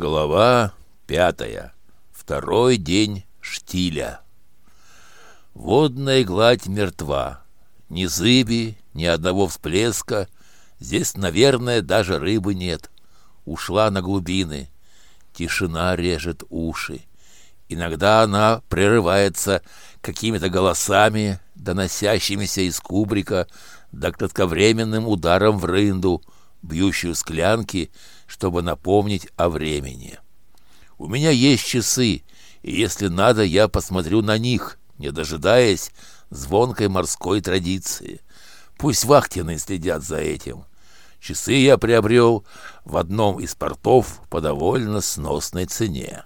Глава пятая. Второй день штиля. Водная гладь мертва. Ни зыби, ни одного всплеска. Здесь, наверное, даже рыбы нет. Ушла на глубины. Тишина режет уши. Иногда она прерывается какими-то голосами, доносящимися из кубрика, да кратковременным ударом в рынду, бьющую склянки, чтобы напомнить о времени. У меня есть часы, и если надо, я посмотрю на них, не дожидаясь звонкой морской традиции. Пусть вахтенные следят за этим. Часы я приобрел в одном из портов по довольно сносной цене.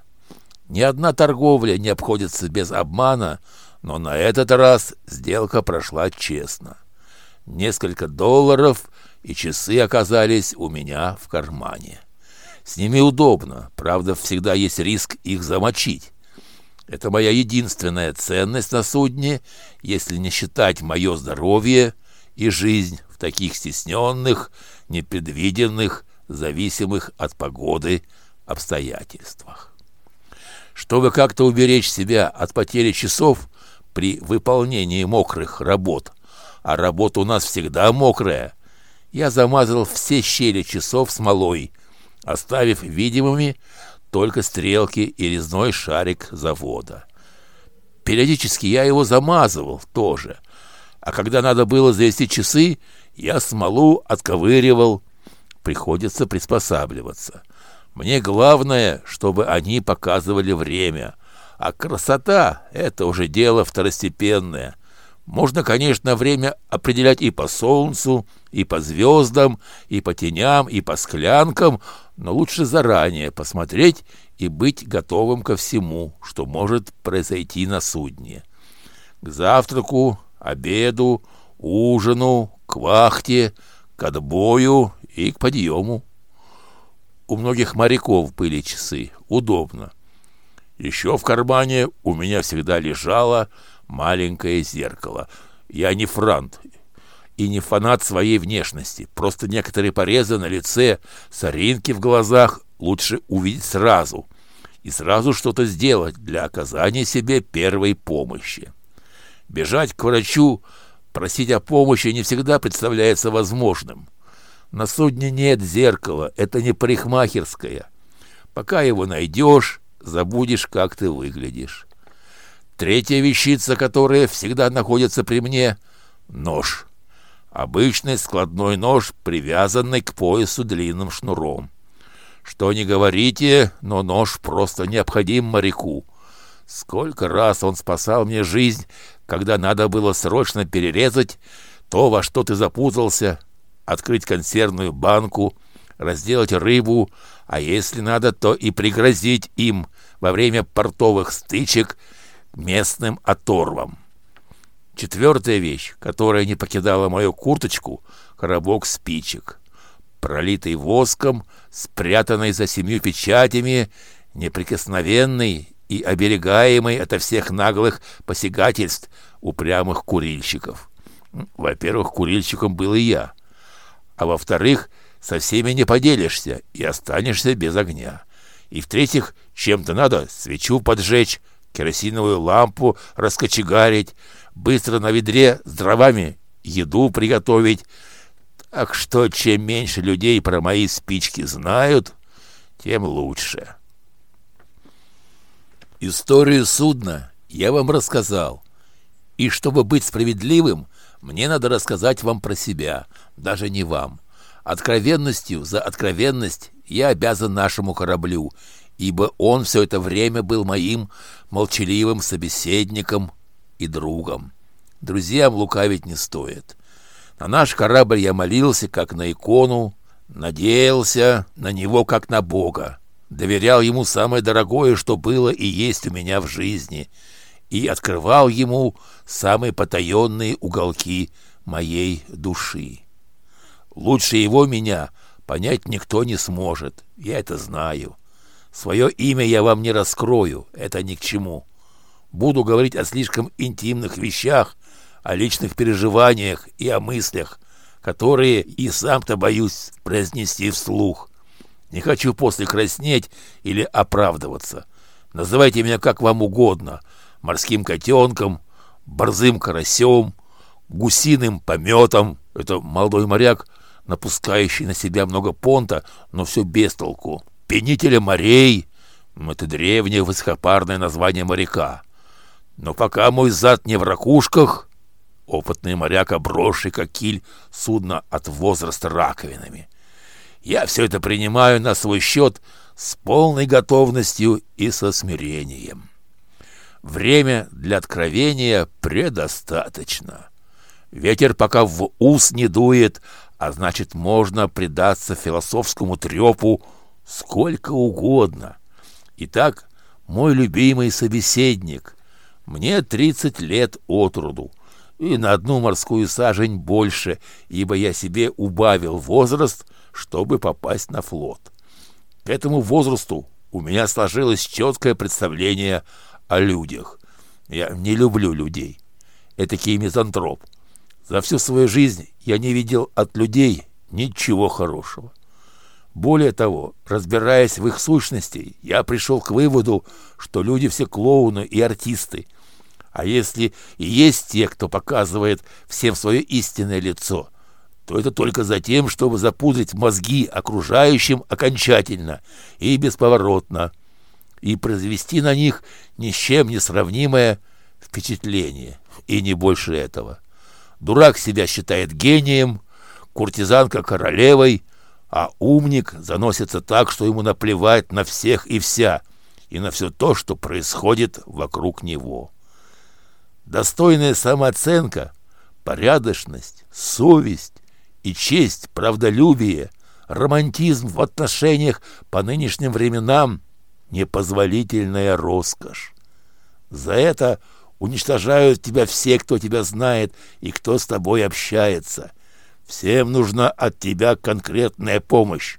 Ни одна торговля не обходится без обмана, но на этот раз сделка прошла честно. Несколько долларов и часы оказались у меня в кармане. С ними удобно, правда, всегда есть риск их замочить. Это моя единственная ценность на судне, если не считать мое здоровье и жизнь в таких стесненных, непредвиденных, зависимых от погоды обстоятельствах. Чтобы как-то уберечь себя от потери часов при выполнении мокрых работ, а работа у нас всегда мокрая, я замазал все щели часов смолой, оставив видимыми только стрелки и резной шарик завода. Периодически я его замазывал тоже, а когда надо было завести часы, я смолу отковыривал. Приходится приспосабливаться. Мне главное, чтобы они показывали время, а красота — это уже дело второстепенное — можно, конечно, время определять и по солнцу, и по звездам, и по теням, и по склянкам, но лучше заранее посмотреть и быть готовым ко всему, что может произойти на судне. К завтраку, обеду, ужину, к вахте, к отбою и к подъему. У многих моряков были часы, удобно. Еще в кармане у меня всегда лежала маленькое зеркало. Я не франт и не фанат своей внешности. Просто некоторые порезы на лице, соринки в глазах лучше увидеть сразу и сразу что-то сделать для оказания себе первой помощи. Бежать к врачу, просить о помощи не всегда представляется возможным. На судне нет зеркала, это не парикмахерская. Пока его найдешь, забудешь, как ты выглядишь. Третья вещица, которая всегда находится при мне — нож. Обычный складной нож, привязанный к поясу длинным шнуром. Что не говорите, но нож просто необходим моряку. Сколько раз он спасал мне жизнь, когда надо было срочно перерезать то, во что ты запутался, открыть консервную банку, разделать рыбу, а если надо, то и пригрозить им во время портовых стычек — местным оторвам. Четвертая вещь, которая не покидала мою курточку — коробок спичек. Пролитый воском, спрятанный за семью печатями, неприкосновенный и оберегаемый ото всех наглых посягательств упрямых курильщиков. Во-первых, курильщиком был и я. А во-вторых, со всеми не поделишься и останешься без огня. И в-третьих, чем-то надо свечу поджечь, керосиновую лампу раскочегарить, быстро на ведре с дровами еду приготовить. Так что чем меньше людей про мои спички знают, тем лучше. Историю судна я вам рассказал. И чтобы быть справедливым, мне надо рассказать вам про себя, даже не вам. Откровенностью за откровенность я обязан нашему кораблю, ибо он все это время был моим молчаливым собеседником и другом. Друзьям лукавить не стоит. На наш корабль я молился, как на икону, надеялся на него, как на Бога, доверял ему самое дорогое, что было и есть у меня в жизни, и открывал ему самые потаенные уголки моей души. Лучше его меня понять никто не сможет, я это знаю. Свое имя я вам не раскрою, это ни к чему. Буду говорить о слишком интимных вещах, о личных переживаниях и о мыслях, которые и сам-то боюсь произнести вслух. Не хочу после краснеть или оправдываться. Называйте меня как вам угодно. Морским котенком, борзым карасем, гусиным пометом. Это молодой моряк, напускающий на себя много понта, но все без толку. Пенителя морей. Это древнее высокопарное название моряка. Но пока мой зад не в ракушках, опытный моряк, обросший как киль судно от возраста раковинами. Я все это принимаю на свой счет с полной готовностью и со смирением. Время для откровения предостаточно. Ветер пока в ус не дует, а значит, можно предаться философскому трепу сколько угодно. Итак, мой любимый собеседник, мне 30 лет от роду, и на одну морскую сажень больше, ибо я себе убавил возраст, чтобы попасть на флот. К этому возрасту у меня сложилось четкое представление о людях. Я не люблю людей. Этакий мизантроп. За всю свою жизнь я не видел от людей ничего хорошего. Более того, разбираясь в их сущности, я пришел к выводу, что люди все клоуны и артисты. А если и есть те, кто показывает всем свое истинное лицо, то это только за тем, чтобы запудрить мозги окружающим окончательно и бесповоротно, и произвести на них ни с чем не сравнимое впечатление, и не больше этого. Дурак себя считает гением, куртизанка королевой, а умник заносится так, что ему наплевать на всех и вся, и на все то, что происходит вокруг него. Достойная самооценка, порядочность, совесть и честь, правдолюбие, романтизм в отношениях по нынешним временам — непозволительная роскошь. За это уничтожают тебя все, кто тебя знает и кто с тобой общается. Всем нужна от тебя конкретная помощь.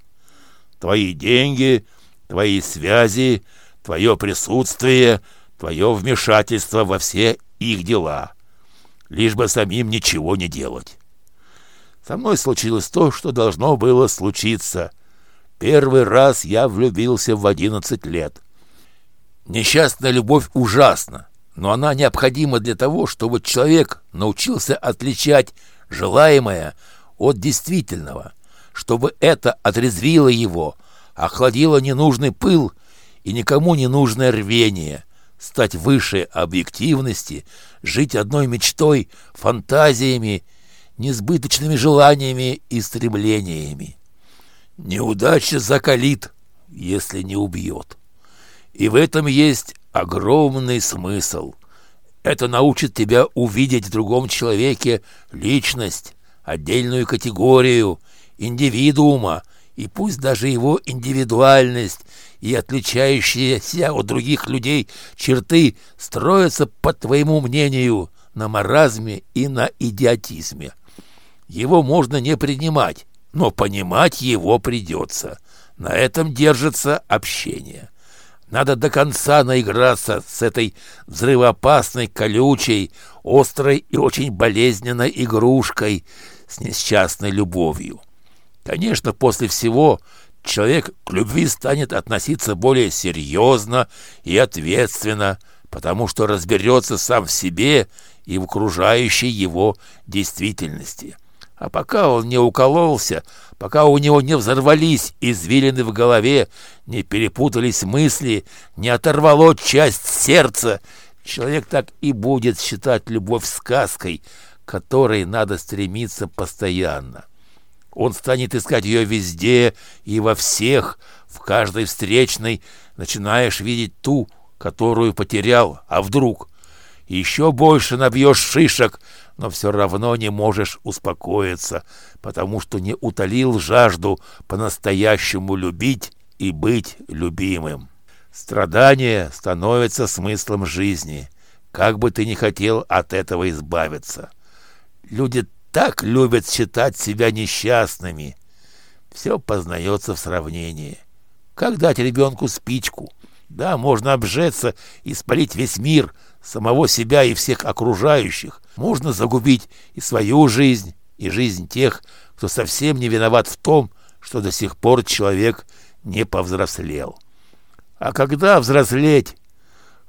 Твои деньги, твои связи, твое присутствие, твое вмешательство во все их дела. Лишь бы самим ничего не делать. Со мной случилось то, что должно было случиться. Первый раз я влюбился в одиннадцать лет. Несчастная любовь ужасна, но она необходима для того, чтобы человек научился отличать желаемое от действительного, чтобы это отрезвило его, охладило ненужный пыл и никому не нужное рвение, стать выше объективности, жить одной мечтой, фантазиями несбыточными желаниями и стремлениями. Неудача закалит, если не убьет. И в этом есть огромный смысл. Это научит тебя увидеть в другом человеке личность, отдельную категорию, индивидуума, и пусть даже его индивидуальность и отличающиеся от других людей черты строятся, по твоему мнению, на маразме и на идиотизме. Его можно не принимать, но понимать его придется. На этом держится общение. Надо до конца наиграться с этой взрывоопасной, колючей, острой и очень болезненной игрушкой с несчастной любовью. Конечно, после всего человек к любви станет относиться более серьезно и ответственно, потому что разберется сам в себе и в окружающей его действительности. А пока он не укололся, пока у него не взорвались извилины в голове, не перепутались мысли, не оторвало часть сердца, человек так и будет считать любовь сказкой, которой надо стремиться постоянно. Он станет искать ее везде и во всех, в каждой встречной начинаешь видеть ту, которую потерял, а вдруг еще больше набьешь шишек, но все равно не можешь успокоиться, потому что не утолил жажду по-настоящему любить и быть любимым. Страдание становится смыслом жизни, как бы ты ни хотел от этого избавиться. Люди так любят считать себя несчастными. Все познается в сравнении. Как дать ребенку спичку? Да, можно обжеться и спалить весь мир, самого себя и всех окружающих, можно загубить и свою жизнь, и жизнь тех, кто совсем не виноват в том, что до сих пор человек не повзрослел. А когда взрослеть?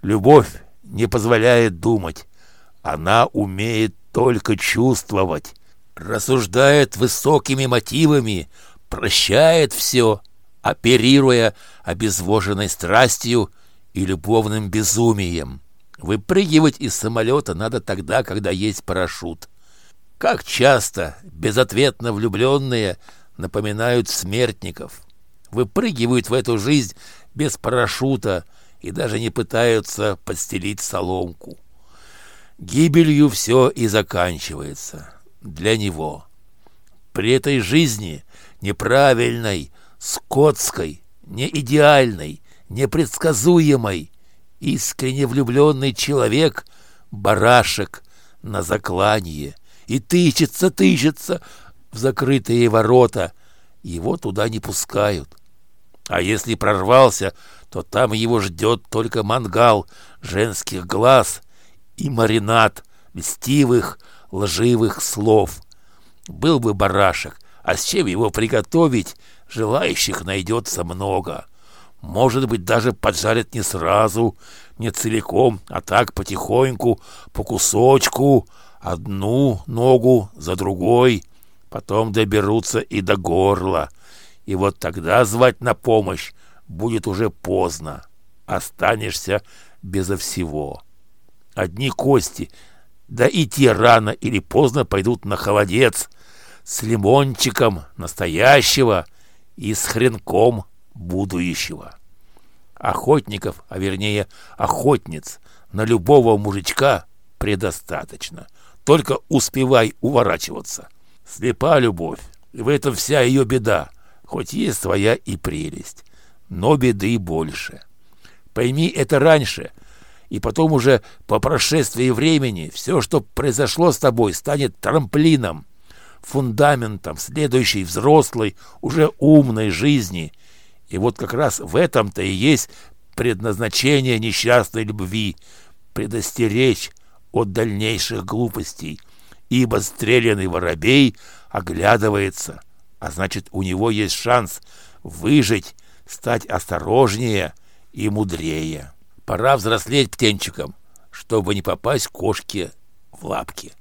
Любовь не позволяет думать. Она умеет только чувствовать, рассуждает высокими мотивами, прощает все, оперируя обезвоженной страстью и любовным безумием. Выпрыгивать из самолета надо тогда, когда есть парашют. Как часто безответно влюбленные напоминают смертников. Выпрыгивают в эту жизнь без парашюта и даже не пытаются подстелить соломку. Гибелью все и заканчивается для него. При этой жизни неправильной, скотской, неидеальной, непредсказуемой, искренне влюбленный человек — барашек на заклание и тычется, тычется в закрытые ворота. Его туда не пускают. А если прорвался, то там его ждет только мангал женских глаз и маринад льстивых, лживых слов. Был бы барашек, а с чем его приготовить, желающих найдется много. Может быть, даже поджарят не сразу, не целиком, а так потихоньку, по кусочку, одну ногу за другой. Потом доберутся и до горла. И вот тогда звать на помощь будет уже поздно. Останешься безо всего. Одни кости, да и те рано или поздно пойдут на холодец с лимончиком настоящего и с хренком будущего. Охотников, а вернее охотниц, на любого мужичка предостаточно. Только успевай уворачиваться. Слепа любовь, в этом вся ее беда, хоть есть своя и прелесть, но беды больше. Пойми это раньше, и потом уже по прошествии времени все, что произошло с тобой, станет трамплином, фундаментом следующей взрослой, уже умной жизни – и вот как раз в этом-то и есть предназначение несчастной любви — предостеречь от дальнейших глупостей, ибо стрелянный воробей оглядывается, а значит, у него есть шанс выжить, стать осторожнее и мудрее. Пора взрослеть птенчикам, чтобы не попасть кошке в лапки.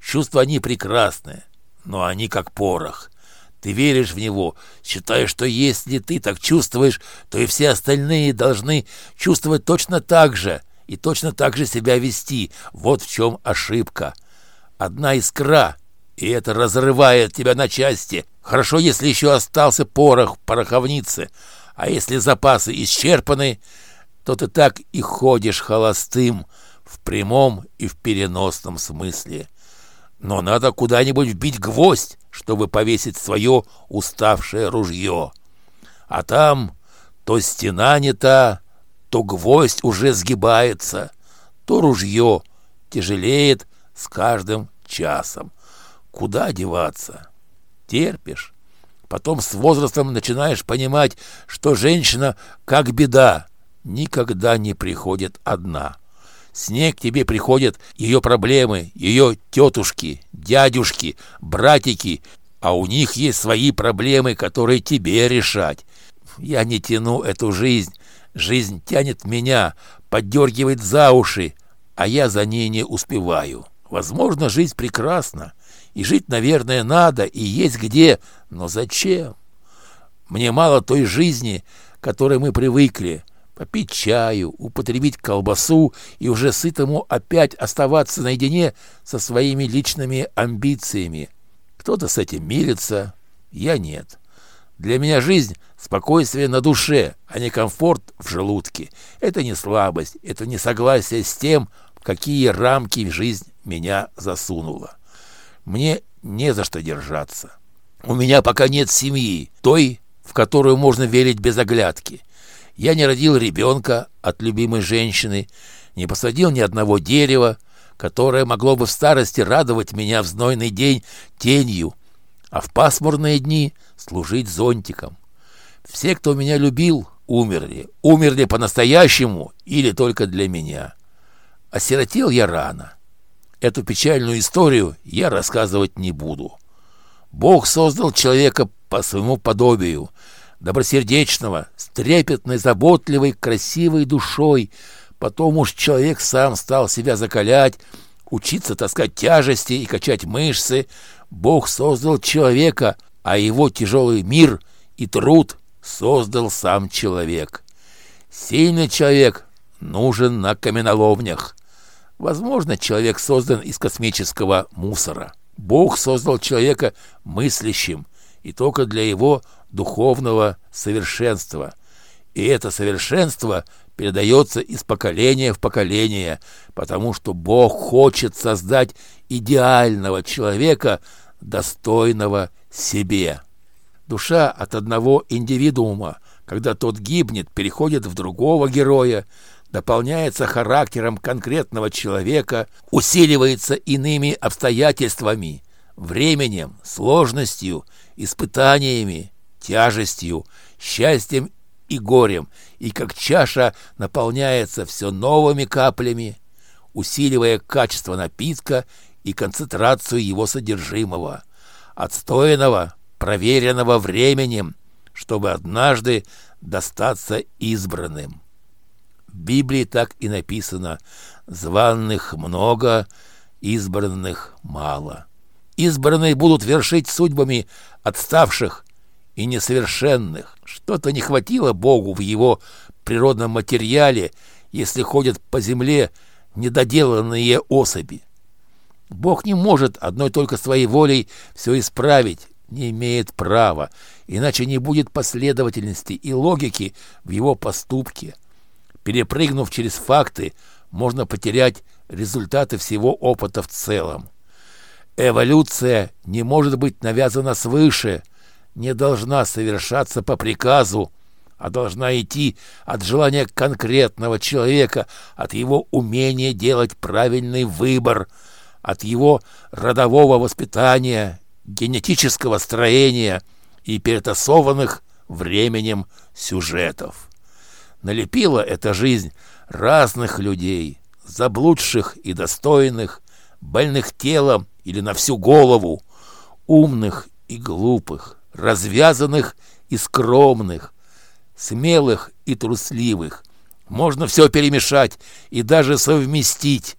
Чувства они прекрасные, но они как порох — ты веришь в него, считаешь, что если ты так чувствуешь, то и все остальные должны чувствовать точно так же и точно так же себя вести. Вот в чем ошибка. Одна искра, и это разрывает тебя на части. Хорошо, если еще остался порох в пороховнице, а если запасы исчерпаны, то ты так и ходишь холостым в прямом и в переносном смысле. Но надо куда-нибудь вбить гвоздь, чтобы повесить свое уставшее ружье. А там то стена не та, то гвоздь уже сгибается, то ружье тяжелеет с каждым часом. Куда деваться? Терпишь. Потом с возрастом начинаешь понимать, что женщина, как беда, никогда не приходит одна. Снег к тебе приходят ее проблемы, ее тетушки, дядюшки, братики, а у них есть свои проблемы, которые тебе решать. Я не тяну эту жизнь. Жизнь тянет меня, поддергивает за уши, а я за ней не успеваю. Возможно, жизнь прекрасна, и жить, наверное, надо, и есть где, но зачем? Мне мало той жизни, к которой мы привыкли, попить чаю, употребить колбасу и уже сытому опять оставаться наедине со своими личными амбициями. Кто-то с этим мирится, я нет. Для меня жизнь — спокойствие на душе, а не комфорт в желудке. Это не слабость, это не согласие с тем, в какие рамки жизнь меня засунула. Мне не за что держаться. У меня пока нет семьи, той, в которую можно верить без оглядки. Я не родил ребенка от любимой женщины, не посадил ни одного дерева, которое могло бы в старости радовать меня в знойный день тенью, а в пасмурные дни служить зонтиком. Все, кто меня любил, умерли. Умерли по-настоящему или только для меня. Осиротел я рано. Эту печальную историю я рассказывать не буду. Бог создал человека по своему подобию — добросердечного, с трепетной, заботливой, красивой душой. Потом уж человек сам стал себя закалять, учиться таскать тяжести и качать мышцы. Бог создал человека, а его тяжелый мир и труд создал сам человек. Сильный человек нужен на каменоломнях. Возможно, человек создан из космического мусора. Бог создал человека мыслящим, и только для его духовного совершенства. И это совершенство передается из поколения в поколение, потому что Бог хочет создать идеального человека, достойного себе. Душа от одного индивидуума, когда тот гибнет, переходит в другого героя, дополняется характером конкретного человека, усиливается иными обстоятельствами, временем, сложностью, испытаниями, тяжестью, счастьем и горем, и как чаша наполняется все новыми каплями, усиливая качество напитка и концентрацию его содержимого, отстоянного, проверенного временем, чтобы однажды достаться избранным. В Библии так и написано «званных много, избранных мало». Избранные будут вершить судьбами отставших и несовершенных. Что-то не хватило Богу в его природном материале, если ходят по земле недоделанные особи. Бог не может одной только своей волей все исправить, не имеет права, иначе не будет последовательности и логики в его поступке. Перепрыгнув через факты, можно потерять результаты всего опыта в целом. Эволюция не может быть навязана свыше, не должна совершаться по приказу, а должна идти от желания конкретного человека, от его умения делать правильный выбор, от его родового воспитания, генетического строения и перетасованных временем сюжетов. Налепила эта жизнь разных людей, заблудших и достойных, больных телом или на всю голову, умных и глупых, развязанных и скромных, смелых и трусливых. Можно все перемешать и даже совместить.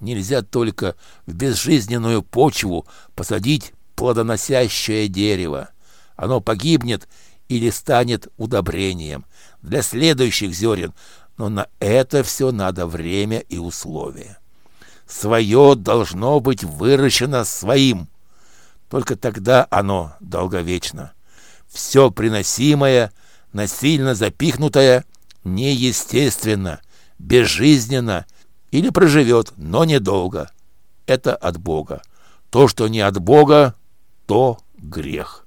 Нельзя только в безжизненную почву посадить плодоносящее дерево. Оно погибнет или станет удобрением для следующих зерен, но на это все надо время и условия. Свое должно быть выращено своим. Только тогда оно долговечно. Все приносимое, насильно запихнутое, неестественно, безжизненно или проживет, но недолго. Это от Бога. То, что не от Бога, то грех.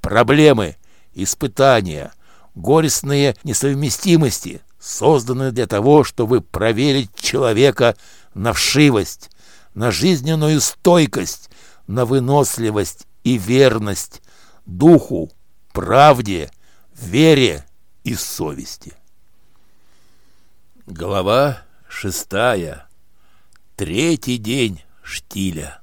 Проблемы, испытания, горестные несовместимости созданы для того, чтобы проверить человека на вшивость, на жизненную стойкость, на выносливость и верность духу, правде, вере и совести. Глава шестая. Третий день штиля.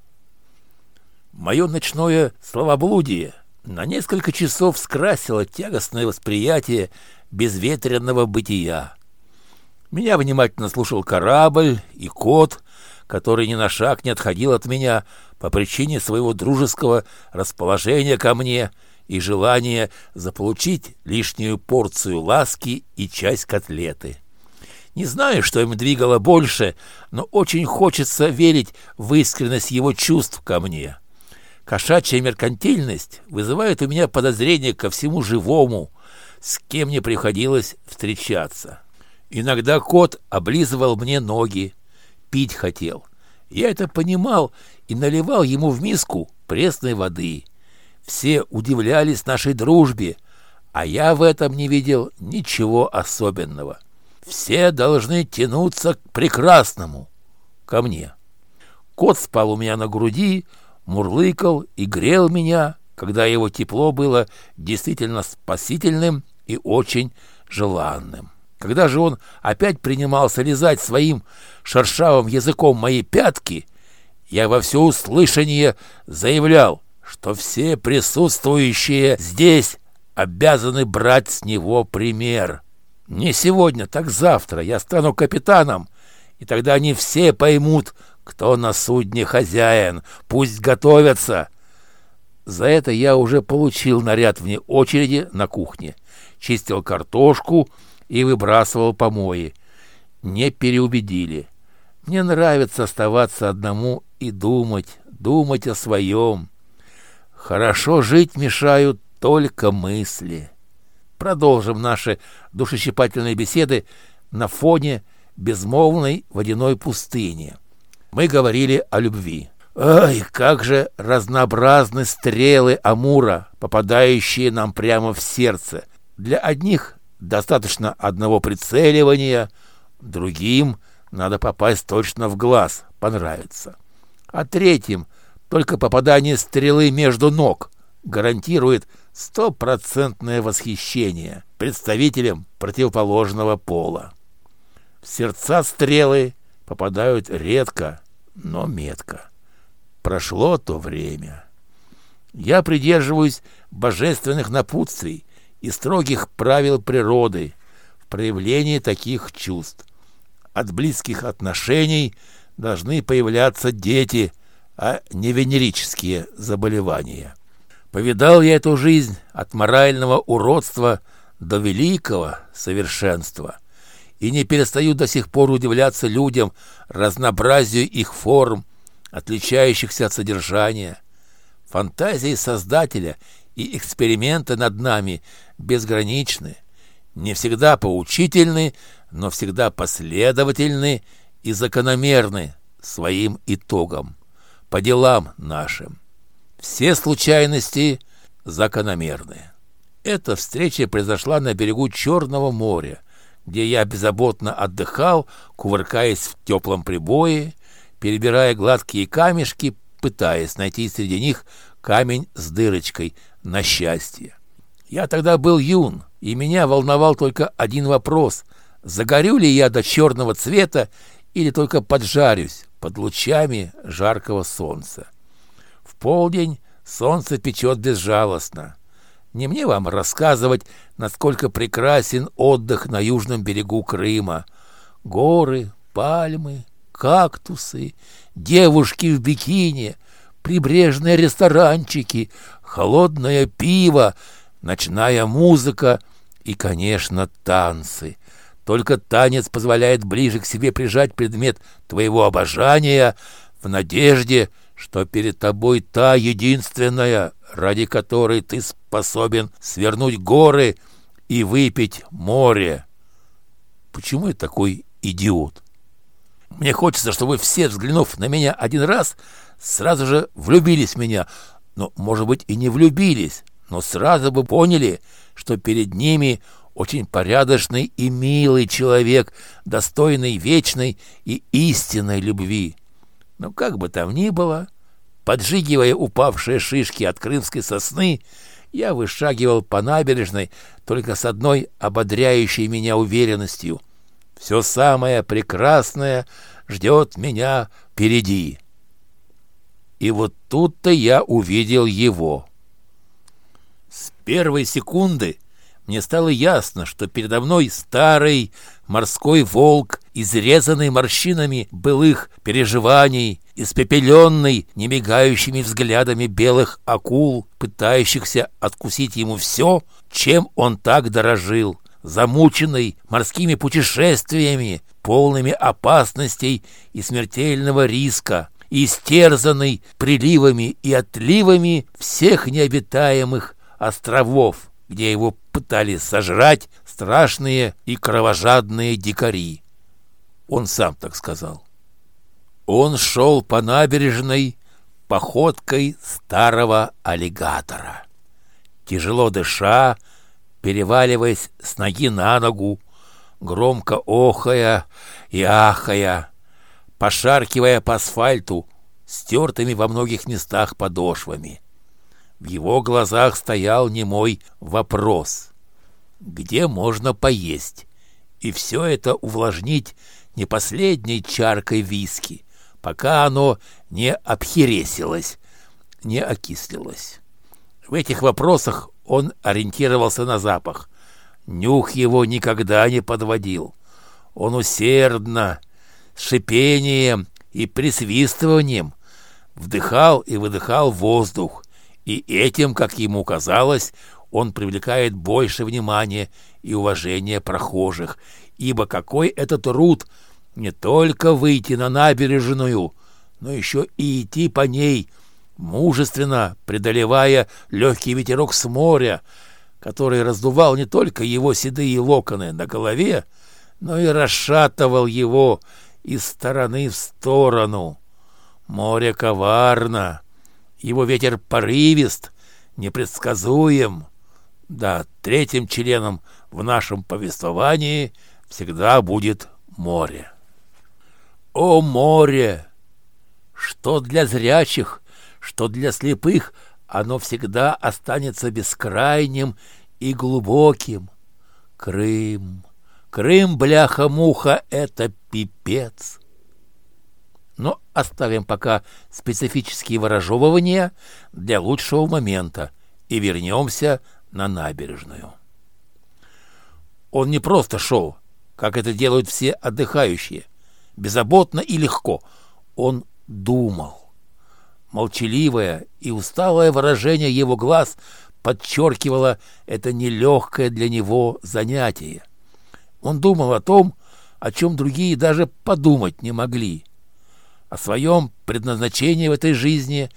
Мое ночное словоблудие на несколько часов скрасило тягостное восприятие безветренного бытия. Меня внимательно слушал корабль и кот, который ни на шаг не отходил от меня по причине своего дружеского расположения ко мне и желания заполучить лишнюю порцию ласки и часть котлеты. Не знаю, что им двигало больше, но очень хочется верить в искренность его чувств ко мне. Кошачья меркантильность вызывает у меня подозрение ко всему живому, с кем мне приходилось встречаться. Иногда кот облизывал мне ноги, пить хотел. Я это понимал и наливал ему в миску пресной воды. Все удивлялись нашей дружбе, а я в этом не видел ничего особенного. Все должны тянуться к прекрасному, ко мне. Кот спал у меня на груди, мурлыкал и грел меня, когда его тепло было действительно спасительным и очень желанным. Когда же он опять принимался лизать своим шершавым языком мои пятки, я во всеуслышание заявлял, что все присутствующие здесь обязаны брать с него пример. Не сегодня, так завтра я стану капитаном, и тогда они все поймут, кто на судне хозяин. Пусть готовятся. За это я уже получил наряд вне очереди на кухне. Чистил картошку и выбрасывал помои. Не переубедили. Мне нравится оставаться одному и думать, думать о своем. Хорошо жить мешают только мысли. Продолжим наши душещипательные беседы на фоне безмолвной водяной пустыни. Мы говорили о любви. Ай, как же разнообразны стрелы Амура, попадающие нам прямо в сердце. Для одних достаточно одного прицеливания, другим надо попасть точно в глаз, понравится. А третьим только попадание стрелы между ног гарантирует стопроцентное восхищение представителям противоположного пола. В сердца стрелы попадают редко, но метко. Прошло то время. Я придерживаюсь божественных напутствий и строгих правил природы в проявлении таких чувств. От близких отношений должны появляться дети, а не венерические заболевания. Повидал я эту жизнь от морального уродства до великого совершенства и не перестаю до сих пор удивляться людям разнообразию их форм, отличающихся от содержания. Фантазии Создателя и эксперименты над нами безграничны, не всегда поучительны, но всегда последовательны и закономерны своим итогом, по делам нашим. Все случайности закономерны. Эта встреча произошла на берегу Черного моря, где я беззаботно отдыхал, кувыркаясь в теплом прибое, перебирая гладкие камешки, пытаясь найти среди них камень с дырочкой на счастье. Я тогда был юн, и меня волновал только один вопрос — загорю ли я до черного цвета или только поджарюсь под лучами жаркого солнца. В полдень солнце печет безжалостно. Не мне вам рассказывать, насколько прекрасен отдых на южном берегу Крыма. Горы, пальмы, кактусы, девушки в бикини, прибрежные ресторанчики, холодное пиво, ночная музыка и, конечно, танцы. Только танец позволяет ближе к себе прижать предмет твоего обожания в надежде, что перед тобой та единственная, ради которой ты способен свернуть горы и выпить море. Почему я такой идиот? Мне хочется, чтобы все, взглянув на меня один раз, сразу же влюбились в меня. Но, может быть, и не влюбились, но сразу бы поняли, что перед ними очень порядочный и милый человек, достойный вечной и истинной любви. Но как бы там ни было, поджигивая упавшие шишки от крымской сосны, я вышагивал по набережной только с одной ободряющей меня уверенностью. Все самое прекрасное ждет меня впереди. И вот тут-то я увидел его. Первой секунды мне стало ясно, что передо мной старый морской волк, изрезанный морщинами былых переживаний, испепеленный немигающими взглядами белых акул, пытающихся откусить ему все, чем он так дорожил, замученный морскими путешествиями, полными опасностей и смертельного риска, истерзанный приливами и отливами всех необитаемых островов, где его пытались сожрать страшные и кровожадные дикари. Он сам так сказал. Он шел по набережной походкой старого аллигатора. Тяжело дыша, переваливаясь с ноги на ногу, громко охая и ахая, пошаркивая по асфальту, стертыми во многих местах подошвами. В его глазах стоял немой вопрос. Где можно поесть? И все это увлажнить не последней чаркой виски, пока оно не обхересилось, не окислилось. В этих вопросах он ориентировался на запах. Нюх его никогда не подводил. Он усердно, с шипением и присвистыванием вдыхал и выдыхал воздух, и этим, как ему казалось, он привлекает больше внимания и уважения прохожих, ибо какой это труд не только выйти на набережную, но еще и идти по ней, мужественно преодолевая легкий ветерок с моря, который раздувал не только его седые локоны на голове, но и расшатывал его из стороны в сторону. Море коварно, его ветер порывист, непредсказуем. Да, третьим членом в нашем повествовании всегда будет море. О море! Что для зрячих, что для слепых, оно всегда останется бескрайним и глубоким. Крым, Крым, бляха-муха, это пипец. Но оставим пока специфические выражевывания для лучшего момента и вернемся на набережную. Он не просто шел, как это делают все отдыхающие, беззаботно и легко. Он думал. Молчаливое и усталое выражение его глаз подчеркивало это нелегкое для него занятие. Он думал о том, о чем другие даже подумать не могли о своем предназначении в этой жизни,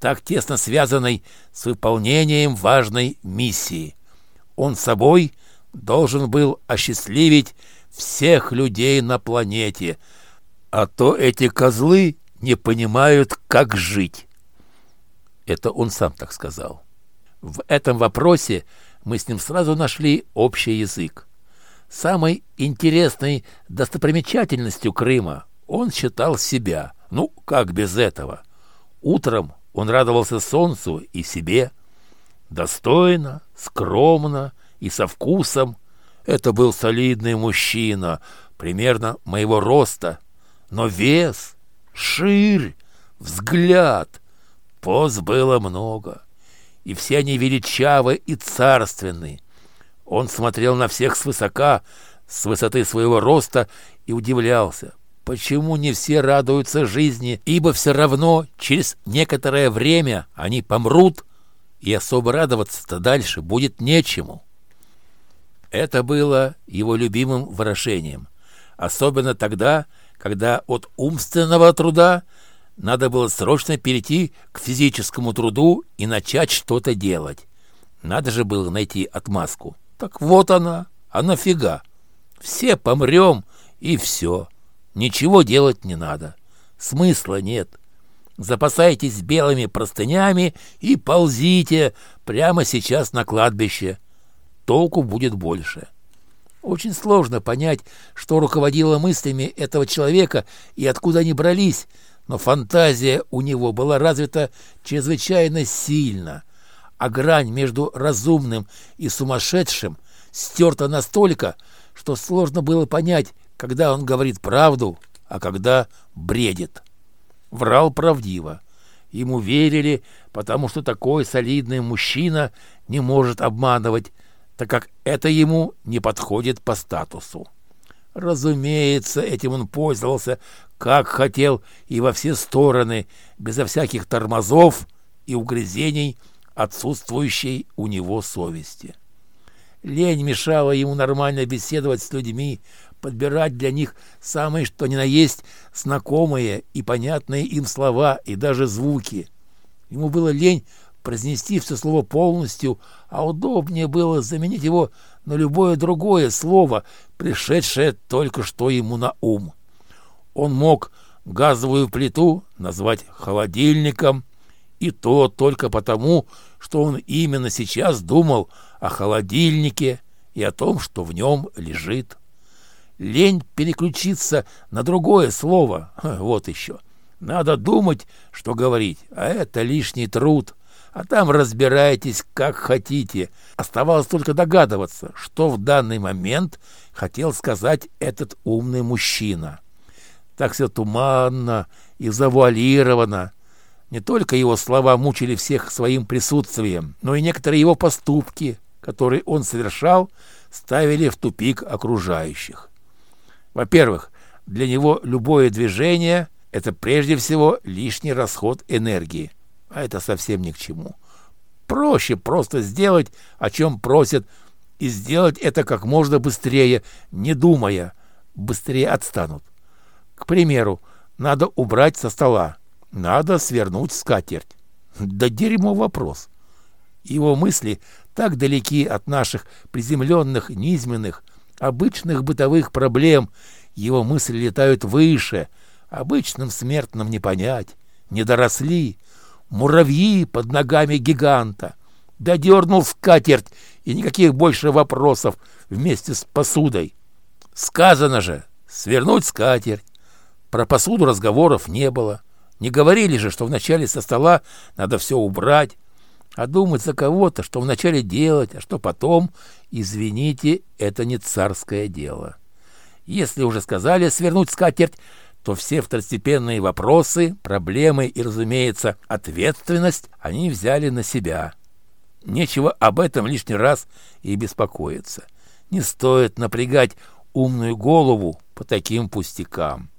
так тесно связанной с выполнением важной миссии. Он собой должен был осчастливить всех людей на планете, а то эти козлы не понимают, как жить. Это он сам так сказал. В этом вопросе мы с ним сразу нашли общий язык. Самой интересной достопримечательностью Крыма он считал себя. Ну, как без этого? Утром он радовался солнцу и себе. Достойно, скромно и со вкусом. Это был солидный мужчина, примерно моего роста. Но вес, ширь, взгляд, поз было много. И все они величавы и царственны. Он смотрел на всех свысока, с высоты своего роста и удивлялся, почему не все радуются жизни, ибо все равно через некоторое время они помрут, и особо радоваться-то дальше будет нечему. Это было его любимым выражением, особенно тогда, когда от умственного труда надо было срочно перейти к физическому труду и начать что-то делать. Надо же было найти отмазку. Так вот она, а нафига? Все помрем, и все. Ничего делать не надо. Смысла нет. Запасайтесь белыми простынями и ползите прямо сейчас на кладбище. Толку будет больше. Очень сложно понять, что руководило мыслями этого человека и откуда они брались, но фантазия у него была развита чрезвычайно сильно, а грань между разумным и сумасшедшим стерта настолько, что сложно было понять, когда он говорит правду, а когда бредит. Врал правдиво. Ему верили, потому что такой солидный мужчина не может обманывать, так как это ему не подходит по статусу. Разумеется, этим он пользовался, как хотел, и во все стороны, безо всяких тормозов и угрызений отсутствующей у него совести. Лень мешала ему нормально беседовать с людьми, подбирать для них самые что ни на есть знакомые и понятные им слова и даже звуки. Ему было лень произнести все слово полностью, а удобнее было заменить его на любое другое слово, пришедшее только что ему на ум. Он мог газовую плиту назвать холодильником, и то только потому, что он именно сейчас думал о холодильнике и о том, что в нем лежит. Лень переключиться на другое слово. Вот еще. Надо думать, что говорить, а это лишний труд. А там разбирайтесь, как хотите. Оставалось только догадываться, что в данный момент хотел сказать этот умный мужчина. Так все туманно и завуалировано. Не только его слова мучили всех своим присутствием, но и некоторые его поступки, которые он совершал, ставили в тупик окружающих. Во-первых, для него любое движение – это прежде всего лишний расход энергии, а это совсем ни к чему. Проще просто сделать, о чем просят, и сделать это как можно быстрее, не думая, быстрее отстанут. К примеру, надо убрать со стола, надо свернуть скатерть. Да дерьмо вопрос. Его мысли так далеки от наших приземленных, низменных, обычных бытовых проблем. Его мысли летают выше, обычным смертным не понять. Не доросли, муравьи под ногами гиганта. Додернул скатерть, и никаких больше вопросов вместе с посудой. Сказано же, свернуть скатерть. Про посуду разговоров не было. Не говорили же, что вначале со стола надо все убрать, а думать за кого-то, что вначале делать, а что потом, извините, это не царское дело. Если уже сказали свернуть скатерть, то все второстепенные вопросы, проблемы и, разумеется, ответственность они взяли на себя. Нечего об этом лишний раз и беспокоиться. Не стоит напрягать умную голову по таким пустякам.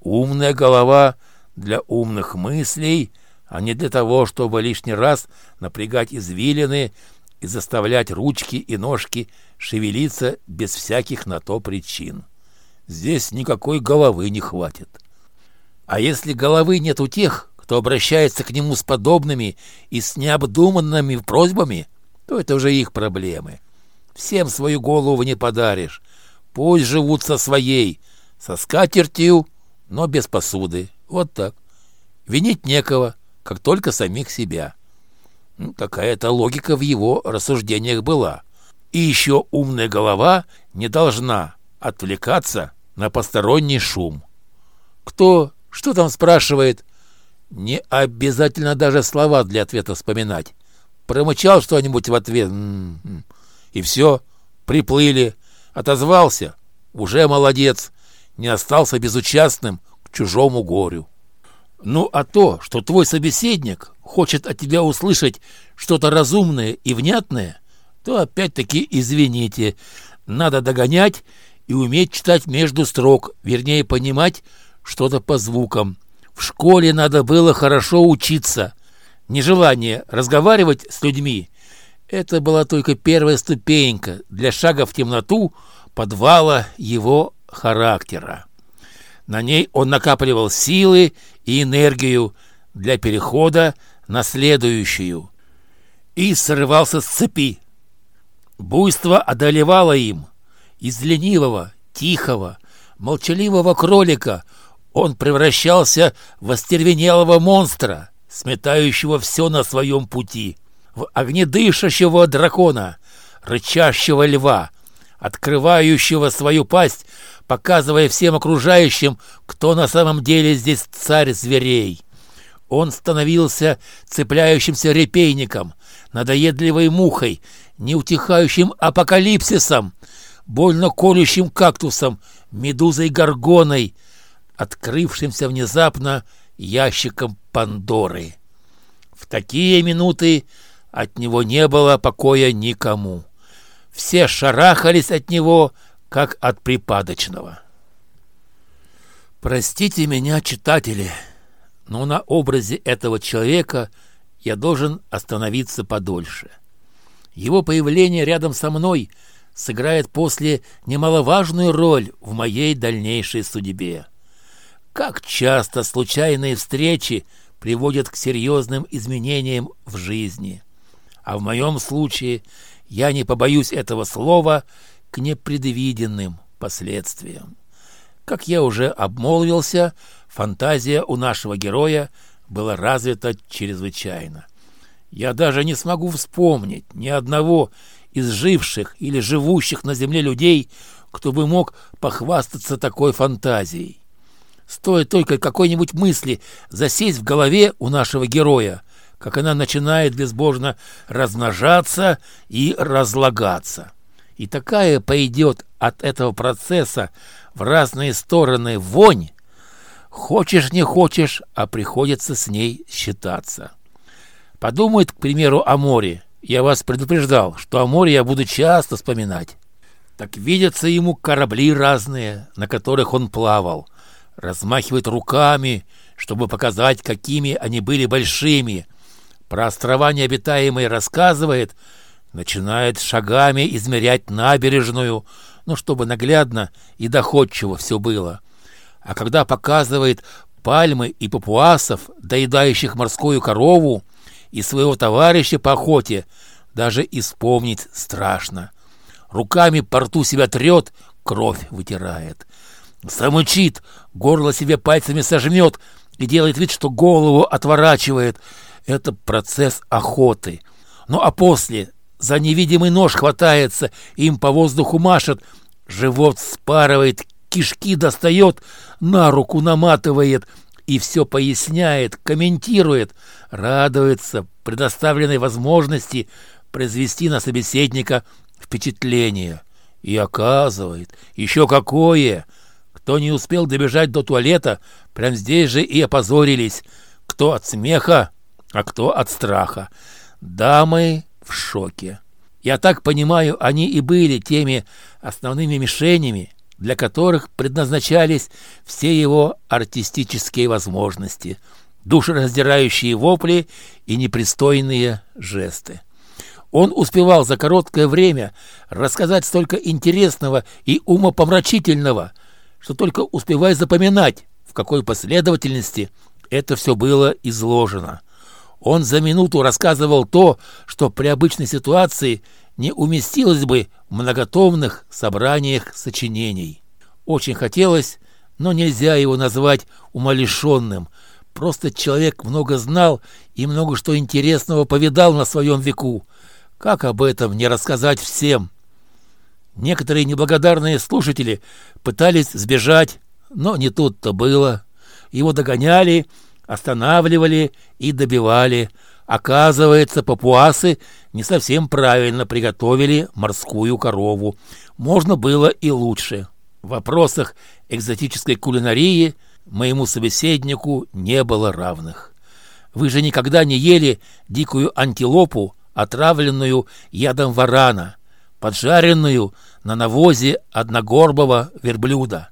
Умная голова для умных мыслей, а не для того, чтобы лишний раз напрягать извилины и заставлять ручки и ножки шевелиться без всяких на то причин. Здесь никакой головы не хватит. А если головы нет у тех, кто обращается к нему с подобными и с необдуманными просьбами, то это уже их проблемы. Всем свою голову не подаришь. Пусть живут со своей, со скатертью, но без посуды. Вот так. Винить некого, как только самих себя. Ну, какая-то логика в его рассуждениях была. И еще умная голова не должна отвлекаться на посторонний шум. Кто, что там спрашивает? Не обязательно даже слова для ответа вспоминать. Промычал что-нибудь в ответ, и все, приплыли. Отозвался, уже молодец, не остался безучастным к чужому горю. Ну а то, что твой собеседник хочет от тебя услышать что-то разумное и внятное, то опять-таки извините, надо догонять и уметь читать между строк, вернее понимать что-то по звукам. В школе надо было хорошо учиться. Нежелание разговаривать с людьми – это была только первая ступенька для шага в темноту подвала его характера. На ней он накапливал силы и энергию для перехода на следующую и срывался с цепи. Буйство одолевало им. Из ленивого, тихого, молчаливого кролика он превращался в остервенелого монстра, сметающего все на своем пути, в огнедышащего дракона, рычащего льва, открывающего свою пасть показывая всем окружающим, кто на самом деле здесь царь зверей. Он становился цепляющимся репейником, надоедливой мухой, неутихающим апокалипсисом, больно колющим кактусом, медузой-горгоной, открывшимся внезапно ящиком Пандоры. В такие минуты от него не было покоя никому. Все шарахались от него, как от припадочного. Простите меня, читатели, но на образе этого человека я должен остановиться подольше. Его появление рядом со мной сыграет после немаловажную роль в моей дальнейшей судьбе. Как часто случайные встречи приводят к серьезным изменениям в жизни. А в моем случае, я не побоюсь этого слова, к непредвиденным последствиям. Как я уже обмолвился, фантазия у нашего героя была развита чрезвычайно. Я даже не смогу вспомнить ни одного из живших или живущих на земле людей, кто бы мог похвастаться такой фантазией. Стоит только какой-нибудь мысли засесть в голове у нашего героя, как она начинает безбожно размножаться и разлагаться. И такая пойдет от этого процесса в разные стороны вонь, Хочешь, не хочешь, а приходится с ней считаться. Подумает, к примеру, о море. Я вас предупреждал, что о море я буду часто вспоминать. Так видятся ему корабли разные, на которых он плавал. Размахивает руками, чтобы показать, какими они были большими. Про острова необитаемые рассказывает, начинает шагами измерять набережную, ну, чтобы наглядно и доходчиво все было. А когда показывает пальмы и папуасов, доедающих морскую корову, и своего товарища по охоте, даже исполнить страшно. Руками по рту себя трет, кровь вытирает. Замычит, горло себе пальцами сожмет и делает вид, что голову отворачивает. Это процесс охоты. Ну а после за невидимый нож хватается, им по воздуху машет, живот спарывает, кишки достает, на руку наматывает и все поясняет, комментирует, радуется предоставленной возможности произвести на собеседника впечатление. И оказывает, еще какое! Кто не успел добежать до туалета, прям здесь же и опозорились. Кто от смеха, а кто от страха. Дамы в шоке. Я так понимаю, они и были теми основными мишенями, для которых предназначались все его артистические возможности, душераздирающие вопли и непристойные жесты. Он успевал за короткое время рассказать столько интересного и умопомрачительного, что только успевай запоминать, в какой последовательности это все было изложено. Он за минуту рассказывал то, что при обычной ситуации не уместилось бы в многотомных собраниях сочинений. Очень хотелось, но нельзя его назвать умалишенным. Просто человек много знал и много что интересного повидал на своем веку. Как об этом не рассказать всем? Некоторые неблагодарные слушатели пытались сбежать, но не тут-то было. Его догоняли, останавливали и добивали. Оказывается, папуасы не совсем правильно приготовили морскую корову. Можно было и лучше. В вопросах экзотической кулинарии моему собеседнику не было равных. Вы же никогда не ели дикую антилопу, отравленную ядом варана, поджаренную на навозе одногорбого верблюда.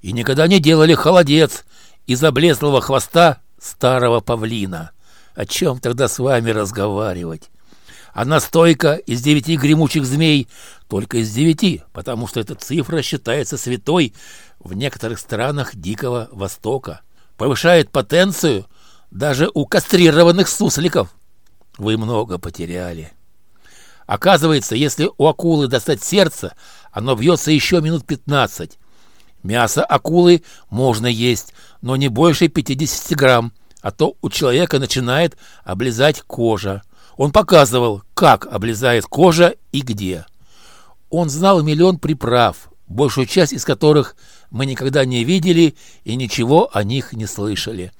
И никогда не делали холодец из облезлого хвоста старого павлина. О чем тогда с вами разговаривать? А настойка из девяти гремучих змей только из девяти, потому что эта цифра считается святой в некоторых странах Дикого Востока. Повышает потенцию даже у кастрированных сусликов. Вы много потеряли. Оказывается, если у акулы достать сердце, оно бьется еще минут пятнадцать. Мясо акулы можно есть, но не больше 50 грамм, а то у человека начинает облизать кожа. Он показывал, как облизает кожа и где. Он знал миллион приправ, большую часть из которых мы никогда не видели и ничего о них не слышали.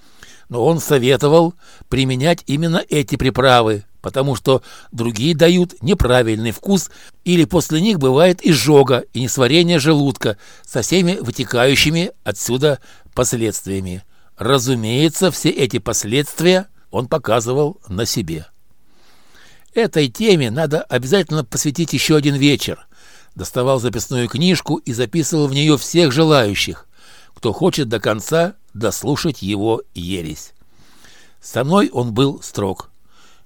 Но он советовал применять именно эти приправы, потому что другие дают неправильный вкус или после них бывает изжога и несварение желудка со всеми вытекающими отсюда последствиями. Разумеется, все эти последствия он показывал на себе. Этой теме надо обязательно посвятить еще один вечер. Доставал записную книжку и записывал в нее всех желающих, кто хочет до конца дослушать его ересь. Со мной он был строг.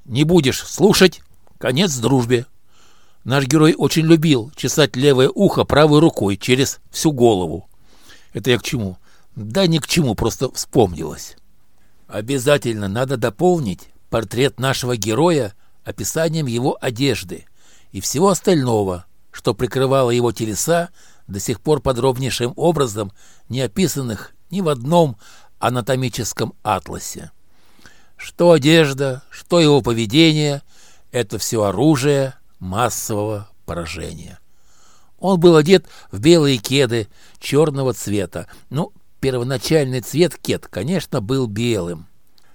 Не будешь слушать — конец дружбе. Наш герой очень любил чесать левое ухо правой рукой через всю голову. Это я к чему? Да ни к чему, просто вспомнилось. Обязательно надо дополнить портрет нашего героя описанием его одежды и всего остального, что прикрывало его телеса, до сих пор подробнейшим образом не описанных ни в одном анатомическом атласе. Что одежда, что его поведение – это все оружие массового поражения. Он был одет в белые кеды черного цвета. Ну, первоначальный цвет кед, конечно, был белым.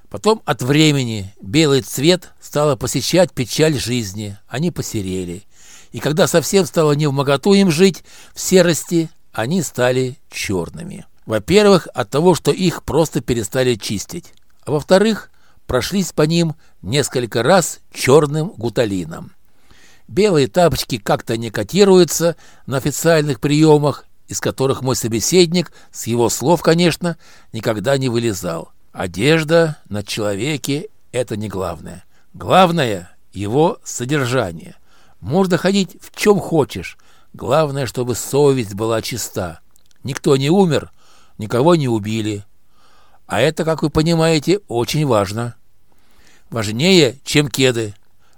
Потом от времени белый цвет стало посещать печаль жизни, они посерели. И когда совсем стало не в моготу им жить, в серости они стали черными. Во-первых, от того, что их просто перестали чистить. А во-вторых, прошлись по ним несколько раз черным гуталином. Белые тапочки как-то не котируются на официальных приемах, из которых мой собеседник, с его слов, конечно, никогда не вылезал. Одежда на человеке – это не главное. Главное – его содержание. Можно ходить в чем хочешь. Главное, чтобы совесть была чиста. Никто не умер, никого не убили. А это, как вы понимаете, очень важно. Важнее, чем кеды.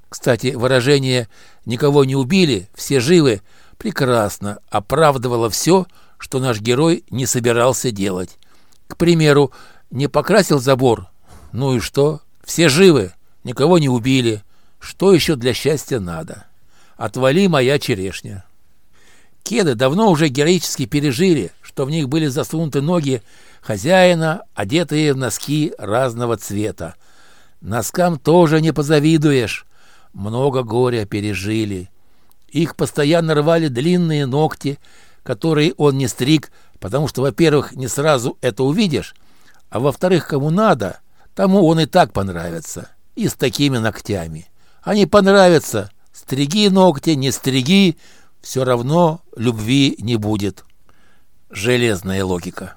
Кстати, выражение «никого не убили, все живы» прекрасно оправдывало все, что наш герой не собирался делать. К примеру, не покрасил забор. Ну и что? Все живы, никого не убили. Что еще для счастья надо? Отвали моя черешня. Кеды давно уже героически пережили, что в них были засунуты ноги хозяина, одетые в носки разного цвета. Носкам тоже не позавидуешь много горя пережили. Их постоянно рвали длинные ногти, которые он не стриг, потому что, во-первых, не сразу это увидишь, а во-вторых, кому надо, тому он и так понравится. И с такими ногтями. Они понравятся. Стриги ногти, не стриги, все равно любви не будет. Железная логика.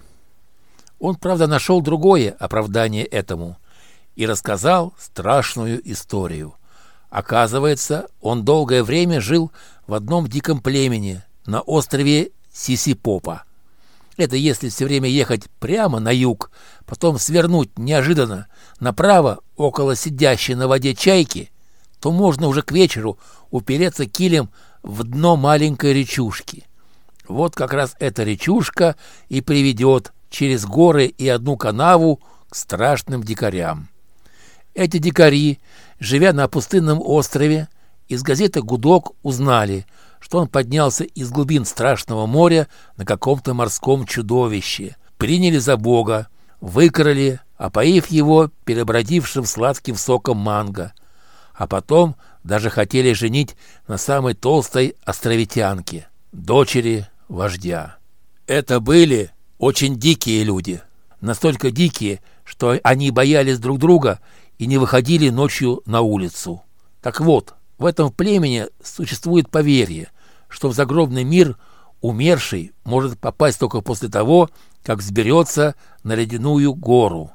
Он, правда, нашел другое оправдание этому и рассказал страшную историю – Оказывается, он долгое время жил в одном диком племени на острове Сисипопа. Это если все время ехать прямо на юг, потом свернуть неожиданно направо около сидящей на воде чайки, то можно уже к вечеру упереться килем в дно маленькой речушки. Вот как раз эта речушка и приведет через горы и одну канаву к страшным дикарям. Эти дикари Живя на пустынном острове, из газеты «Гудок» узнали, что он поднялся из глубин страшного моря на каком-то морском чудовище. Приняли за бога, выкрали, опоив его перебродившим сладким соком манго. А потом даже хотели женить на самой толстой островитянке, дочери вождя. Это были очень дикие люди. Настолько дикие, что они боялись друг друга и не выходили ночью на улицу. Так вот, в этом племени существует поверье, что в загробный мир умерший может попасть только после того, как взберется на ледяную гору.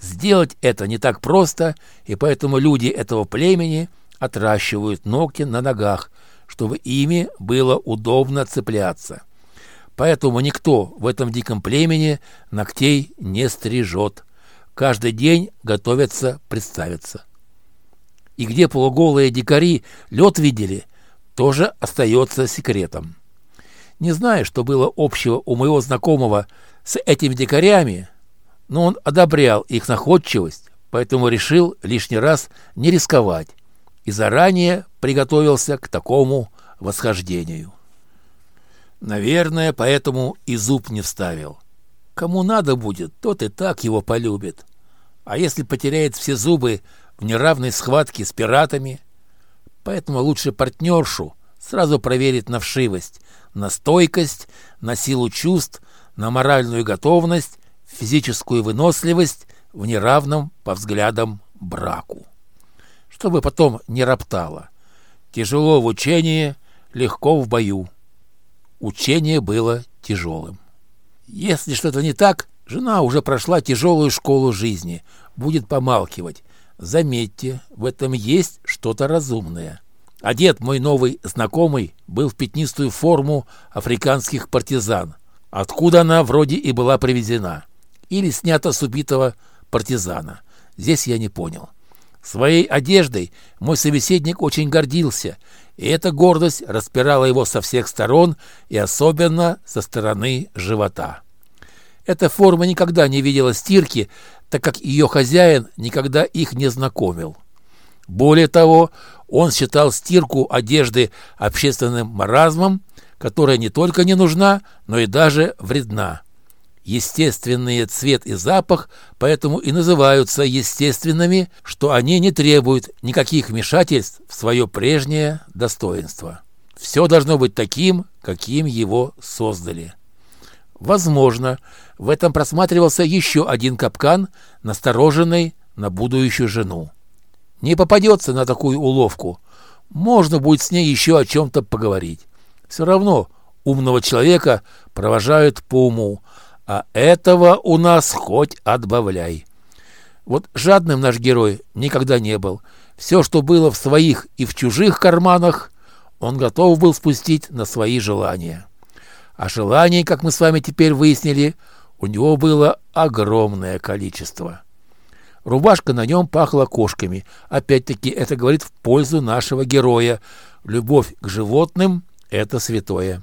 Сделать это не так просто, и поэтому люди этого племени отращивают ногти на ногах, чтобы ими было удобно цепляться. Поэтому никто в этом диком племени ногтей не стрижет каждый день готовятся представиться. И где полуголые дикари лед видели, тоже остается секретом. Не знаю, что было общего у моего знакомого с этими дикарями, но он одобрял их находчивость, поэтому решил лишний раз не рисковать и заранее приготовился к такому восхождению. Наверное, поэтому и зуб не вставил. Кому надо будет, тот и так его полюбит. А если потеряет все зубы в неравной схватке с пиратами? Поэтому лучше партнершу сразу проверить на вшивость, на стойкость, на силу чувств, на моральную готовность, физическую выносливость в неравном по взглядам браку. Чтобы потом не роптало. Тяжело в учении, легко в бою. Учение было тяжелым. Если что-то не так, жена уже прошла тяжелую школу жизни, будет помалкивать. Заметьте, в этом есть что-то разумное. Одет мой новый знакомый был в пятнистую форму африканских партизан, откуда она вроде и была привезена. Или снята с убитого партизана. Здесь я не понял. Своей одеждой мой собеседник очень гордился, и эта гордость распирала его со всех сторон и особенно со стороны живота. Эта форма никогда не видела стирки, так как ее хозяин никогда их не знакомил. Более того, он считал стирку одежды общественным маразмом, которая не только не нужна, но и даже вредна. Естественные цвет и запах поэтому и называются естественными, что они не требуют никаких вмешательств в свое прежнее достоинство. Все должно быть таким, каким его создали. Возможно, в этом просматривался еще один капкан, настороженный на будущую жену. Не попадется на такую уловку. Можно будет с ней еще о чем-то поговорить. Все равно умного человека провожают по уму, а этого у нас хоть отбавляй. Вот жадным наш герой никогда не был. Все, что было в своих и в чужих карманах, он готов был спустить на свои желания. А желаний, как мы с вами теперь выяснили, у него было огромное количество. Рубашка на нем пахла кошками. Опять-таки это говорит в пользу нашего героя. Любовь к животным – это святое.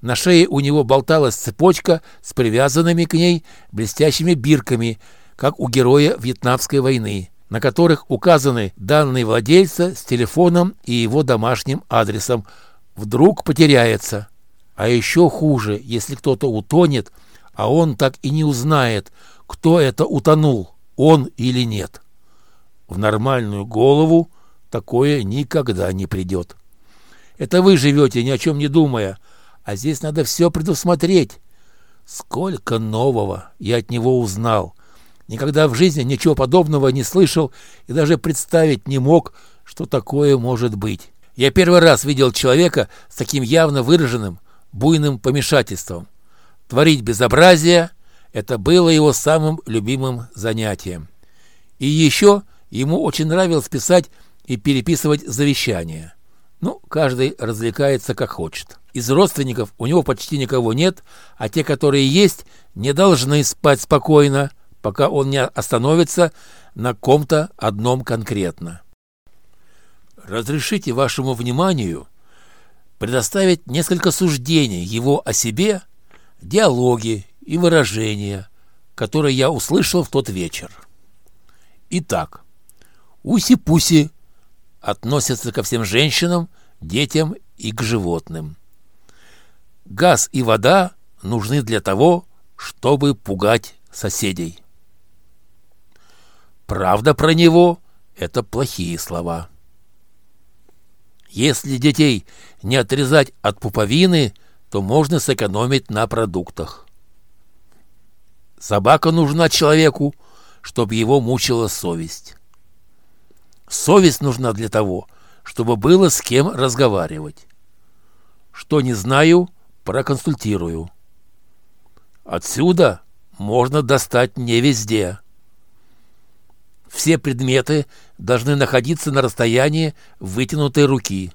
На шее у него болталась цепочка с привязанными к ней блестящими бирками, как у героя Вьетнамской войны, на которых указаны данные владельца с телефоном и его домашним адресом. Вдруг потеряется. А еще хуже, если кто-то утонет, а он так и не узнает, кто это утонул, он или нет. В нормальную голову такое никогда не придет. Это вы живете, ни о чем не думая, а здесь надо все предусмотреть. Сколько нового я от него узнал. Никогда в жизни ничего подобного не слышал и даже представить не мог, что такое может быть. Я первый раз видел человека с таким явно выраженным, буйным помешательством. Творить безобразие – это было его самым любимым занятием. И еще ему очень нравилось писать и переписывать завещания. Ну, каждый развлекается как хочет. Из родственников у него почти никого нет, а те, которые есть, не должны спать спокойно, пока он не остановится на ком-то одном конкретно. Разрешите вашему вниманию предоставить несколько суждений его о себе, диалоги и выражения, которые я услышал в тот вечер. Итак, уси-пуси относятся ко всем женщинам, детям и к животным. Газ и вода нужны для того, чтобы пугать соседей. Правда про него – это плохие слова. Если детей не отрезать от пуповины, то можно сэкономить на продуктах. Собака нужна человеку, чтобы его мучила совесть. Совесть нужна для того, чтобы было с кем разговаривать. Что не знаю, проконсультирую. Отсюда можно достать не везде. Все предметы должны находиться на расстоянии вытянутой руки.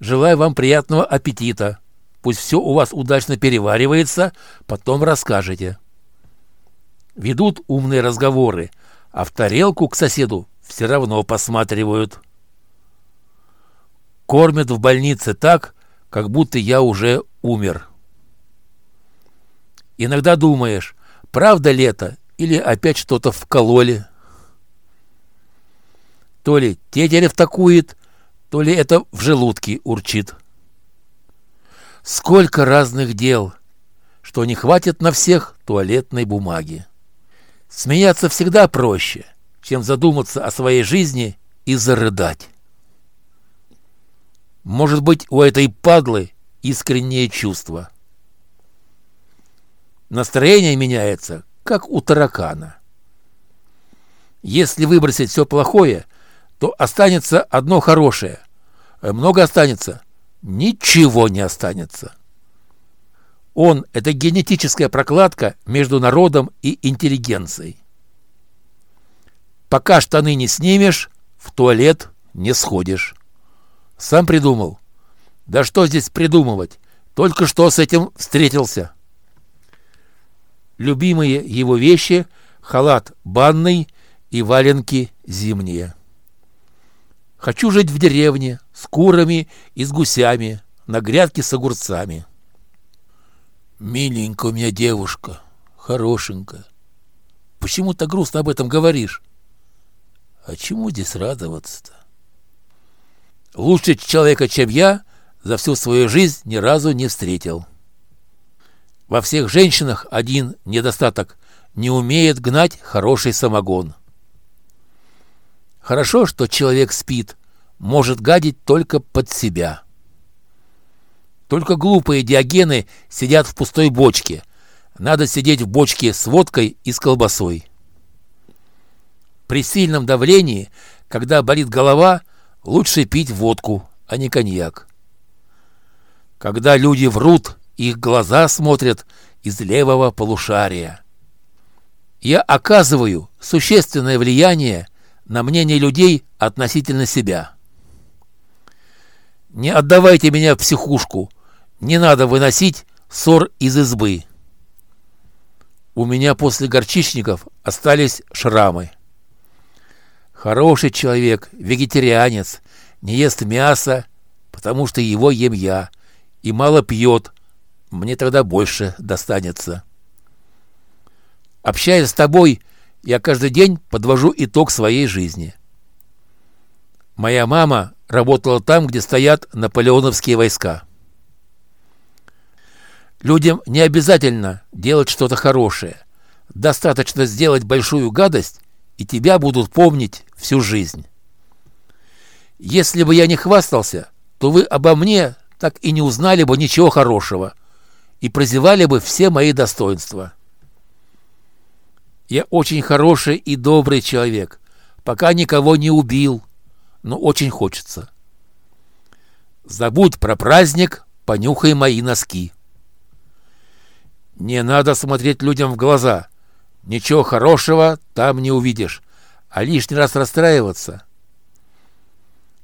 Желаю вам приятного аппетита. Пусть все у вас удачно переваривается, потом расскажете. Ведут умные разговоры, а в тарелку к соседу все равно посматривают. Кормят в больнице так, как будто я уже умер. Иногда думаешь, правда ли это или опять что-то вкололи. То ли тетерев такует, то ли это в желудке урчит. Сколько разных дел, что не хватит на всех туалетной бумаги. Смеяться всегда проще, чем задуматься о своей жизни и зарыдать. Может быть, у этой падлы искреннее чувство. Настроение меняется как у таракана. Если выбросить все плохое, то останется одно хорошее. Э, много останется. Ничего не останется. Он – это генетическая прокладка между народом и интеллигенцией. Пока штаны не снимешь, в туалет не сходишь. Сам придумал. Да что здесь придумывать? Только что с этим встретился. Любимые его вещи – халат банный и валенки зимние. Хочу жить в деревне с курами и с гусями, на грядке с огурцами. Миленькая у меня девушка, хорошенькая. Почему так грустно об этом говоришь? А чему здесь радоваться-то? Лучше человека, чем я, за всю свою жизнь ни разу не встретил. Во всех женщинах один недостаток – не умеет гнать хороший самогон. Хорошо, что человек спит, может гадить только под себя. Только глупые диогены сидят в пустой бочке. Надо сидеть в бочке с водкой и с колбасой. При сильном давлении, когда болит голова, лучше пить водку, а не коньяк. Когда люди врут, их глаза смотрят из левого полушария. Я оказываю существенное влияние на мнение людей относительно себя. Не отдавайте меня в психушку. Не надо выносить ссор из избы. У меня после горчичников остались шрамы. Хороший человек, вегетарианец, не ест мясо, потому что его ем я, и мало пьет, мне тогда больше достанется. Общаясь с тобой, я каждый день подвожу итог своей жизни. Моя мама работала там, где стоят наполеоновские войска. Людям не обязательно делать что-то хорошее. Достаточно сделать большую гадость, и тебя будут помнить всю жизнь. Если бы я не хвастался, то вы обо мне так и не узнали бы ничего хорошего и прозевали бы все мои достоинства. Я очень хороший и добрый человек, пока никого не убил, но очень хочется. Забудь про праздник, понюхай мои носки. Не надо смотреть людям в глаза. Ничего хорошего там не увидишь, а лишний раз расстраиваться.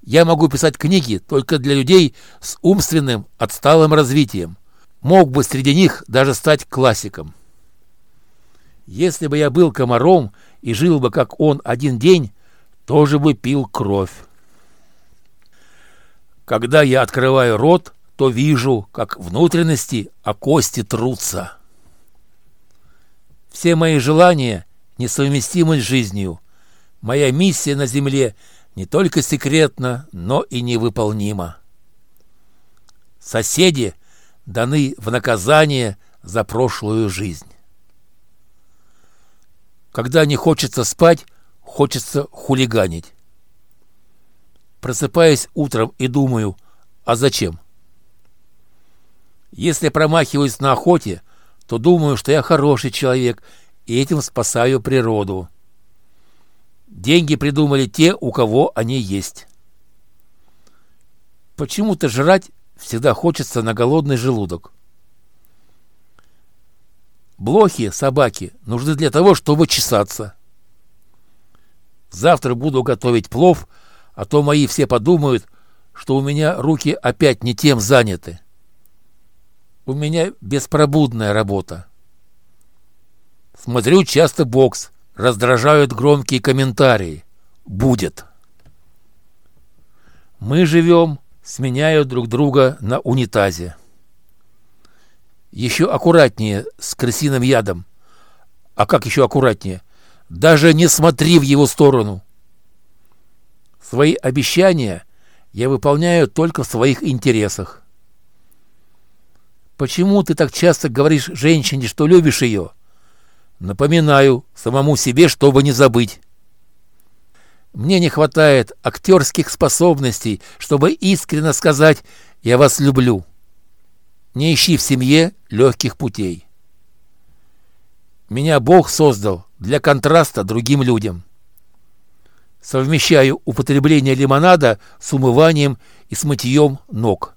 Я могу писать книги только для людей с умственным отсталым развитием. Мог бы среди них даже стать классиком. Если бы я был комаром и жил бы, как он, один день, тоже бы пил кровь. Когда я открываю рот, то вижу, как внутренности о кости трутся. Все мои желания несовместимы с жизнью. Моя миссия на земле не только секретна, но и невыполнима. Соседи даны в наказание за прошлую жизнь. Когда не хочется спать, хочется хулиганить. Просыпаюсь утром и думаю, а зачем? Если промахиваюсь на охоте, то думаю, что я хороший человек и этим спасаю природу. Деньги придумали те, у кого они есть. Почему-то жрать всегда хочется на голодный желудок. Блохи, собаки, нужны для того, чтобы чесаться. Завтра буду готовить плов, а то мои все подумают, что у меня руки опять не тем заняты. У меня беспробудная работа. Смотрю часто бокс, раздражают громкие комментарии. Будет. Мы живем, сменяя друг друга на унитазе. Еще аккуратнее с крысиным ядом. А как еще аккуратнее? Даже не смотри в его сторону. Свои обещания я выполняю только в своих интересах. Почему ты так часто говоришь женщине, что любишь ее? Напоминаю самому себе, чтобы не забыть. Мне не хватает актерских способностей, чтобы искренне сказать «я вас люблю». Не ищи в семье легких путей. Меня Бог создал для контраста другим людям. Совмещаю употребление лимонада с умыванием и с мытьем ног.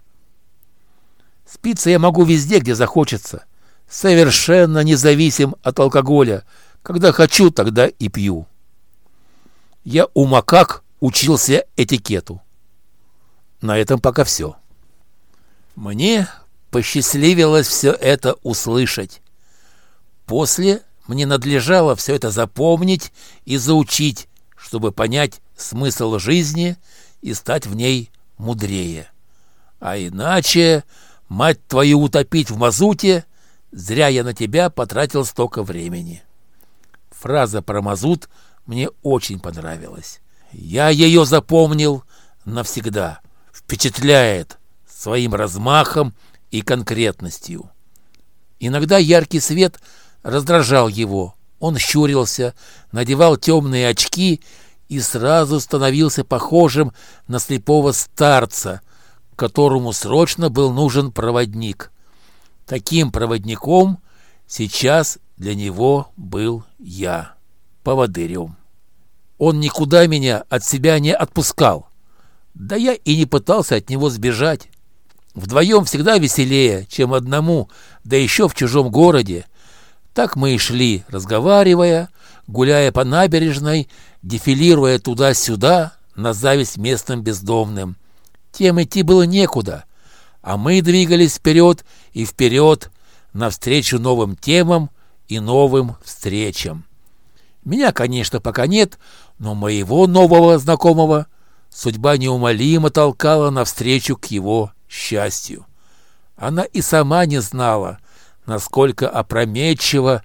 Спиться я могу везде, где захочется. Совершенно независим от алкоголя. Когда хочу, тогда и пью. Я у макак учился этикету. На этом пока все. Мне посчастливилось все это услышать. После мне надлежало все это запомнить и заучить, чтобы понять смысл жизни и стать в ней мудрее. А иначе, мать твою, утопить в мазуте, зря я на тебя потратил столько времени. Фраза про мазут мне очень понравилась. Я ее запомнил навсегда. Впечатляет своим размахом и конкретностью. Иногда яркий свет раздражал его. Он щурился, надевал темные очки и сразу становился похожим на слепого старца, которому срочно был нужен проводник. Таким проводником сейчас для него был я, поводырем. Он никуда меня от себя не отпускал. Да я и не пытался от него сбежать. Вдвоем всегда веселее, чем одному, да еще в чужом городе. Так мы и шли, разговаривая, гуляя по набережной, дефилируя туда-сюда, на зависть местным бездомным. Тем идти было некуда, а мы двигались вперед и вперед, навстречу новым темам и новым встречам. Меня, конечно, пока нет, но моего нового знакомого судьба неумолимо толкала навстречу к его счастью. Она и сама не знала, насколько опрометчиво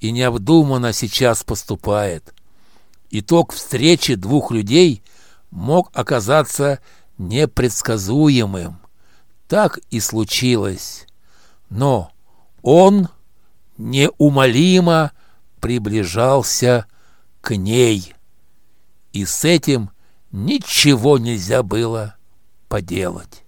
и необдуманно сейчас поступает. Итог встречи двух людей мог оказаться непредсказуемым. Так и случилось. Но он неумолимо приближался к ней. И с этим ничего нельзя было поделать.